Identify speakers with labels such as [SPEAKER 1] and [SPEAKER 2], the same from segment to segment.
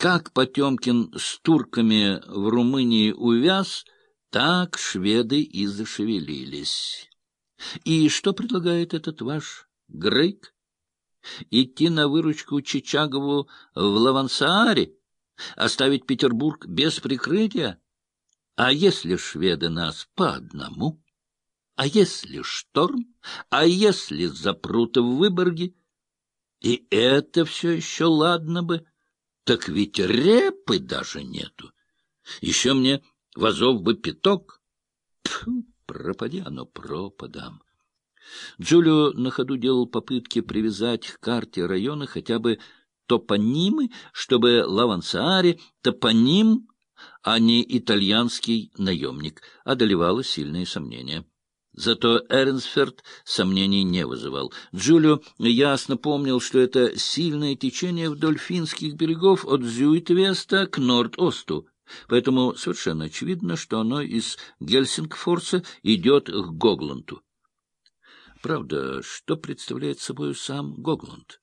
[SPEAKER 1] Как Потемкин с турками в Румынии увяз, так шведы и зашевелились. И что предлагает этот ваш Грейк? Идти на выручку Чичагову в Лавансааре? Оставить Петербург без прикрытия? А если шведы нас по одному? А если шторм? А если запрут в Выборге? И это все еще ладно бы. Так ведь репы даже нету. Еще мне возов бы пяток. Тьфу, пропади оно пропадам. Джулио на ходу делал попытки привязать к карте района хотя бы топонимы, чтобы Лавансааре топоним, а не итальянский наемник, одолевало сильные сомнения. Зато Эрнсферд сомнений не вызывал. Джулио ясно помнил, что это сильное течение вдоль финских берегов от Зюитвеста к Норд-Осту. Поэтому совершенно очевидно, что оно из Гельсингфорса идет к Гогланду. Правда, что представляет собой сам Гогланд?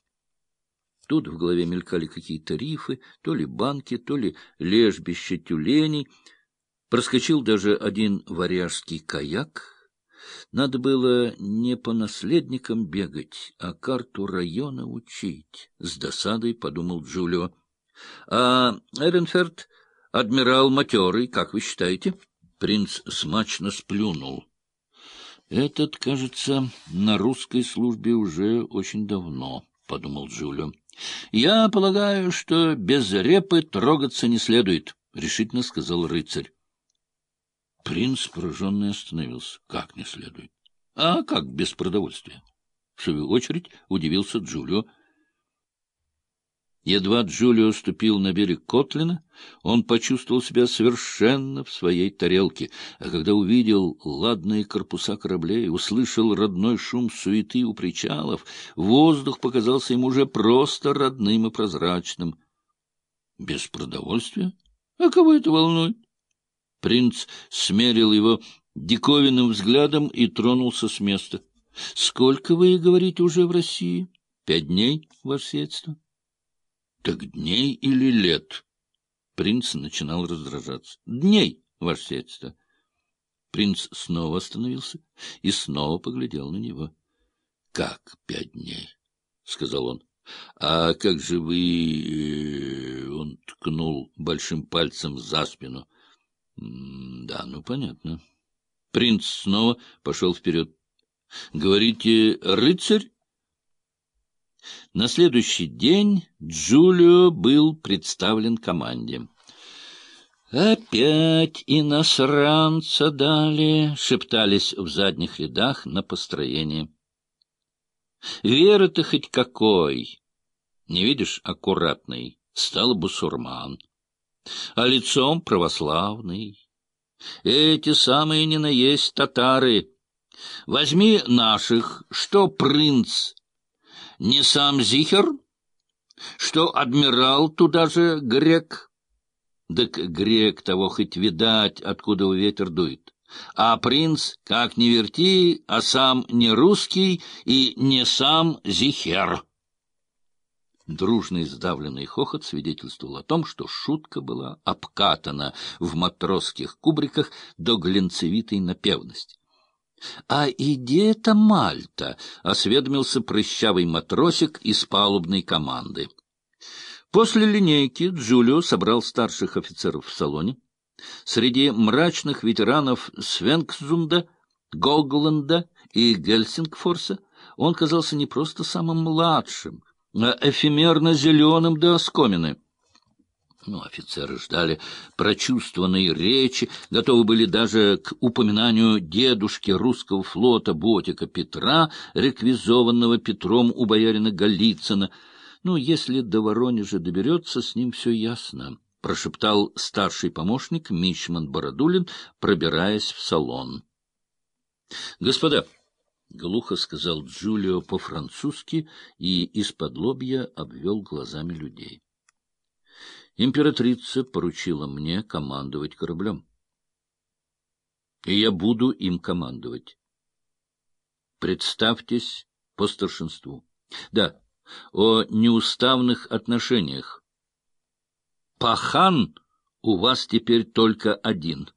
[SPEAKER 1] Тут в голове мелькали какие-то рифы, то ли банки, то ли лежбище тюленей. Проскочил даже один варяжский каяк. Надо было не по наследникам бегать, а карту района учить. С досадой подумал Джулио. — А Эренферд, адмирал матерый, как вы считаете? Принц смачно сплюнул. — Этот, кажется, на русской службе уже очень давно, — подумал Джулио. — Я полагаю, что без репы трогаться не следует, — решительно сказал рыцарь. Принц, пораженный, остановился. — Как не следует? — А как без продовольствия? В свою очередь удивился Джулио. Едва Джулио ступил на берег Котлина, он почувствовал себя совершенно в своей тарелке, а когда увидел ладные корпуса кораблей, услышал родной шум суеты у причалов, воздух показался ему уже просто родным и прозрачным. Без продовольствия? А кого это волнует? Принц смерил его диковинным взглядом и тронулся с места. — Сколько вы, говорите, уже в России? — Пять дней, ваше сиятельство. Так дней или лет? Принц начинал раздражаться. Дней, ваше сиятельство. Принц снова остановился и снова поглядел на него. — Как пять дней? — сказал он. — А как же вы... Э, он ткнул большим пальцем за спину. — Да, ну, понятно. Принц снова пошел вперед. — Говорите, рыцарь? На следующий день Джулио был представлен команде. «Опять иностранца дали!» — шептались в задних рядах на построении. «Вера-то хоть какой! Не видишь, аккуратный, стал бусурман, а лицом православный. Эти самые не наесть татары. Возьми наших, что принц не сам Зихер, что адмирал туда же грек. Так грек того хоть видать, откуда ветер дует. А принц, как ни верти, а сам не русский и не сам Зихер. Дружный сдавленный хохот свидетельствовал о том, что шутка была обкатана в матросских кубриках до глинцевитой напевности. — А иди-то Мальта! — осведомился прыщавый матросик из палубной команды. После линейки Джулио собрал старших офицеров в салоне. Среди мрачных ветеранов Свенкзунда, Гогланда и Гельсингфорса он казался не просто самым младшим, эфемерно-зеленым до оскомины. Ну, офицеры ждали прочувствованной речи, готовы были даже к упоминанию дедушки русского флота Ботика Петра, реквизованного Петром у боярина Голицына. Ну, если до Воронежа доберется, с ним все ясно, — прошептал старший помощник Мичман Бородулин, пробираясь в салон. — Господа, — глухо сказал Джулио по-французски и из-под лобья обвел глазами людей. Императрица поручила мне командовать кораблем. И я буду им командовать. Представьтесь по старшинству. Да, о неуставных отношениях. пахан у вас теперь только один.